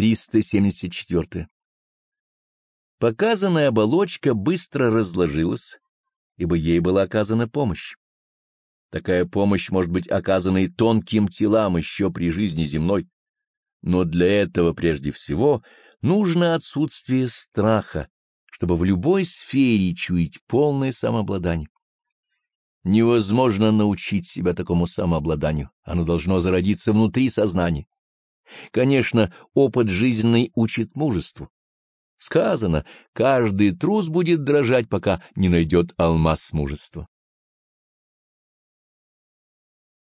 374. Показанная оболочка быстро разложилась, ибо ей была оказана помощь. Такая помощь может быть оказана и тонким телам еще при жизни земной. Но для этого прежде всего нужно отсутствие страха, чтобы в любой сфере чуять полное самообладание. Невозможно научить себя такому самообладанию, оно должно зародиться внутри сознания. Конечно, опыт жизненный учит мужеству. Сказано, каждый трус будет дрожать, пока не найдет алмаз мужества.